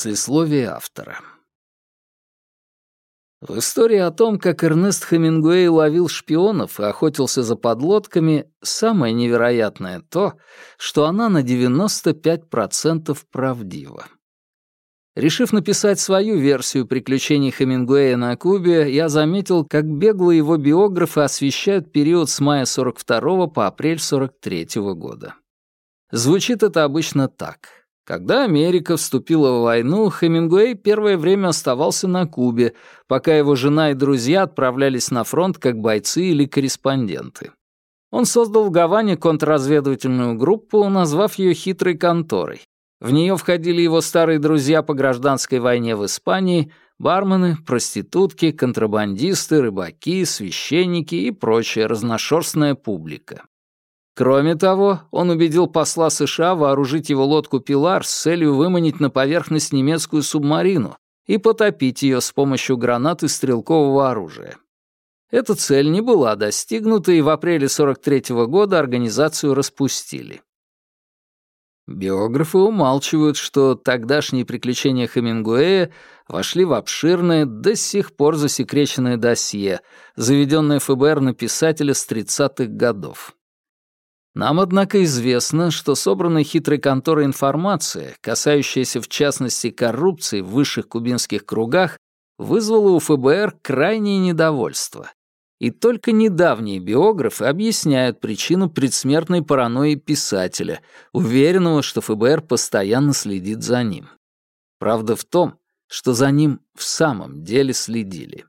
Послесловие автора. В истории о том, как Эрнест Хемингуэй ловил шпионов и охотился за подлодками, самое невероятное то, что она на 95% правдива. Решив написать свою версию приключений Хемингуэя на Кубе, я заметил, как бегло его биографы освещают период с мая 42 по апрель 43 года. Звучит это обычно так — когда Америка вступила в войну, Хемингуэй первое время оставался на Кубе, пока его жена и друзья отправлялись на фронт как бойцы или корреспонденты. Он создал в Гаване контрразведывательную группу, назвав ее «хитрой конторой». В нее входили его старые друзья по гражданской войне в Испании, бармены, проститутки, контрабандисты, рыбаки, священники и прочая разношерстная публика. Кроме того, он убедил посла США вооружить его лодку «Пилар» с целью выманить на поверхность немецкую субмарину и потопить ее с помощью гранат и стрелкового оружия. Эта цель не была достигнута, и в апреле 43 -го года организацию распустили. Биографы умалчивают, что тогдашние приключения Хемингуэя вошли в обширное, до сих пор засекреченное досье, заведенное ФБР на писателя с 30-х годов. Нам, однако, известно, что собранная хитрой конторой информация, касающаяся в частности коррупции в высших кубинских кругах, вызвала у ФБР крайнее недовольство. И только недавние биографы объясняют причину предсмертной паранойи писателя, уверенного, что ФБР постоянно следит за ним. Правда в том, что за ним в самом деле следили.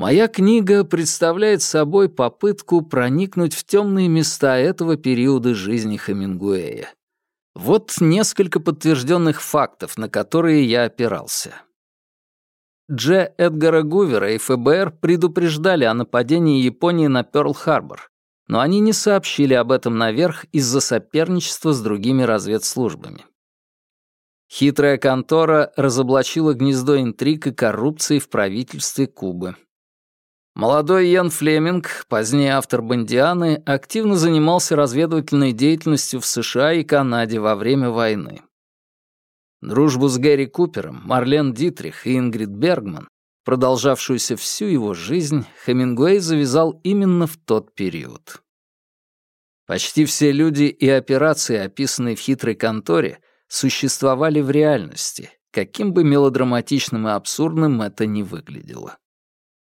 Моя книга представляет собой попытку проникнуть в темные места этого периода жизни Хемингуэя. Вот несколько подтвержденных фактов, на которые я опирался. Дж. Эдгара Гувера и ФБР предупреждали о нападении Японии на Пёрл-Харбор, но они не сообщили об этом наверх из-за соперничества с другими разведслужбами. Хитрая контора разоблачила гнездо интриг и коррупции в правительстве Кубы. Молодой Йен Флеминг, позднее автор «Бондианы», активно занимался разведывательной деятельностью в США и Канаде во время войны. Дружбу с Гэри Купером, Марлен Дитрих и Ингрид Бергман, продолжавшуюся всю его жизнь, Хемингуэй завязал именно в тот период. Почти все люди и операции, описанные в хитрой конторе, существовали в реальности, каким бы мелодраматичным и абсурдным это ни выглядело.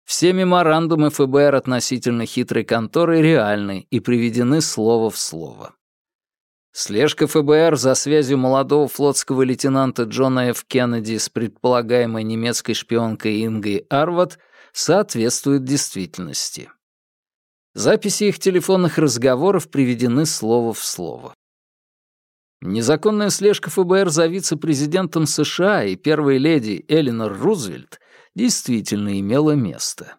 Все меморандумы ФБР относительно хитрой конторы реальны и приведены слово в слово. Слежка ФБР за связью молодого флотского лейтенанта Джона Ф. Кеннеди с предполагаемой немецкой шпионкой Ингой Арват соответствует действительности. Записи их телефонных разговоров приведены слово в слово. Незаконная слежка ФБР за вице-президентом США и первой леди Элинор Рузвельт действительно имело место.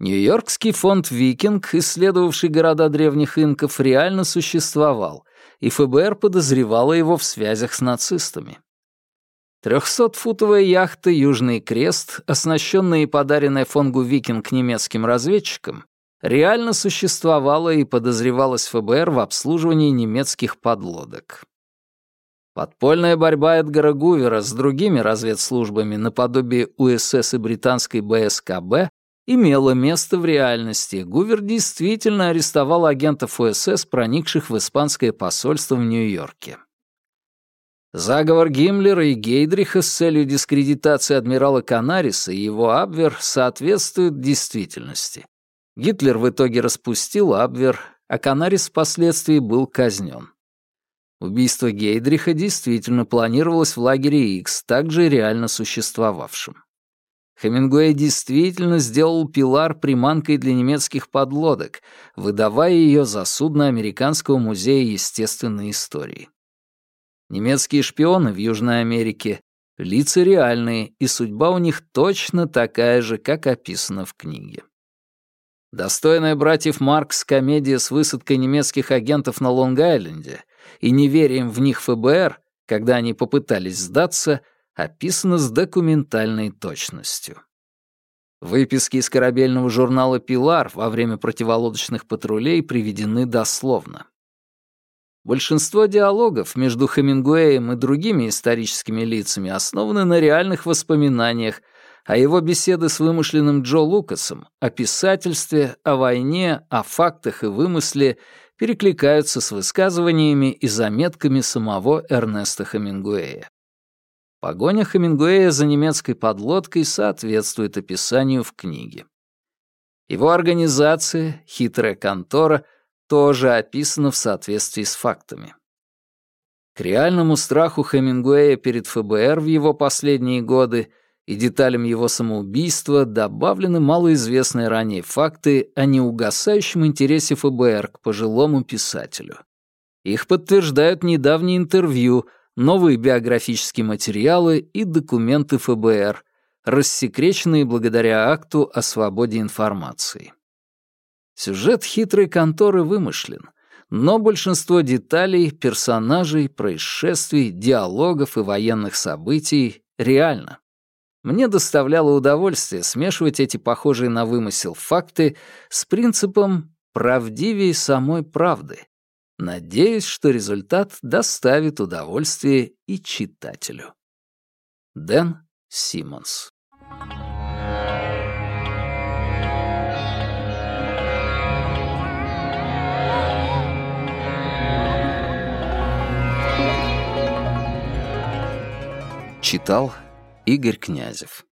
Нью-Йоркский фонд «Викинг», исследовавший города древних инков, реально существовал, и ФБР подозревало его в связях с нацистами. Трехсотфутовая яхта «Южный крест», оснащенная и подаренная фонгу «Викинг» немецким разведчикам, реально существовала и подозревалась ФБР в обслуживании немецких подлодок. Подпольная борьба Эдгара Гувера с другими разведслужбами наподобие УСС и британской БСКБ имела место в реальности. Гувер действительно арестовал агентов УСС, проникших в испанское посольство в Нью-Йорке. Заговор Гиммлера и Гейдриха с целью дискредитации адмирала Канариса и его Абвер соответствуют действительности. Гитлер в итоге распустил Абвер, а Канарис впоследствии был казнен. Убийство Гейдриха действительно планировалось в лагере X, также реально существовавшем. Хемингуэй действительно сделал Пилар приманкой для немецких подлодок, выдавая ее за судно Американского музея естественной истории. Немецкие шпионы в Южной Америке — лица реальные, и судьба у них точно такая же, как описано в книге. Достойная братьев Маркс комедия с высадкой немецких агентов на Лонг-Айленде и неверием в них ФБР, когда они попытались сдаться, описано с документальной точностью. Выписки из корабельного журнала «Пилар» во время противолодочных патрулей приведены дословно. Большинство диалогов между Хемингуэем и другими историческими лицами основаны на реальных воспоминаниях, а его беседы с вымышленным Джо Лукасом о писательстве, о войне, о фактах и вымысле перекликаются с высказываниями и заметками самого Эрнеста Хемингуэя. Погоня Хемингуэя за немецкой подлодкой соответствует описанию в книге. Его организация, хитрая контора, тоже описана в соответствии с фактами. К реальному страху Хемингуэя перед ФБР в его последние годы и деталям его самоубийства добавлены малоизвестные ранее факты о неугасающем интересе ФБР к пожилому писателю. Их подтверждают недавние интервью, новые биографические материалы и документы ФБР, рассекреченные благодаря акту о свободе информации. Сюжет хитрой конторы вымышлен, но большинство деталей, персонажей, происшествий, диалогов и военных событий реально. Мне доставляло удовольствие смешивать эти похожие на вымысел факты с принципом «правдивее самой правды». Надеюсь, что результат доставит удовольствие и читателю. Дэн Симмонс Читал Игорь Князев